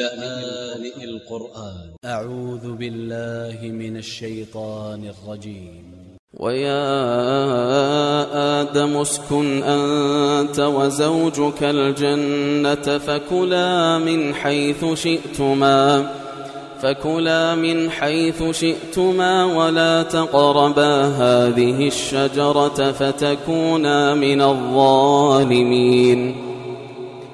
لآن القرآن. أ ع و ذ ب ا ل ل ه من ا ل ش ي ط ا ن ا ل ج ي م ويا آدم اسكن أنت وزوجك الجنة فكلا من حيث شئتما فكلا من حيث شئتما ولا تقربا هذه الشجرة فتكونا من الظالمين.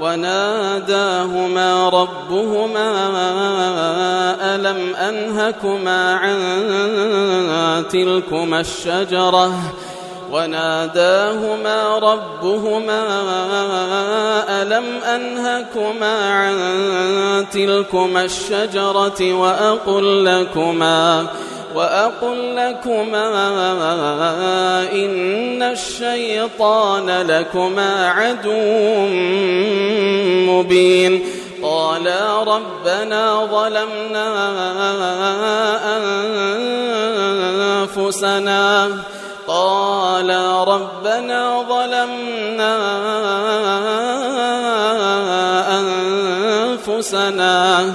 وناداهما ربهما ألم أنهكما عن تلكما الشجرة وناداهما ربهما ألم أنهكما عن تلكما الشجرة وأقل لكما وأقل لكما إن الشيطان لكما عدو مبين. قالا ربنا ظلمنا أنفسنا. قالا ربنا ظلمنا أنفسنا.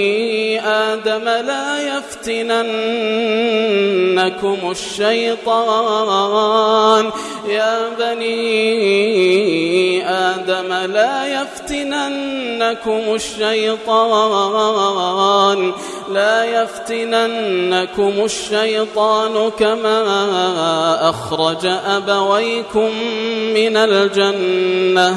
بني آدم لا يفتننكم الشيطان. يا بني آدم لا يفتننكم الشيطان. لا يفتننكم الشيطان كما أخرج أبويكم من الجنة.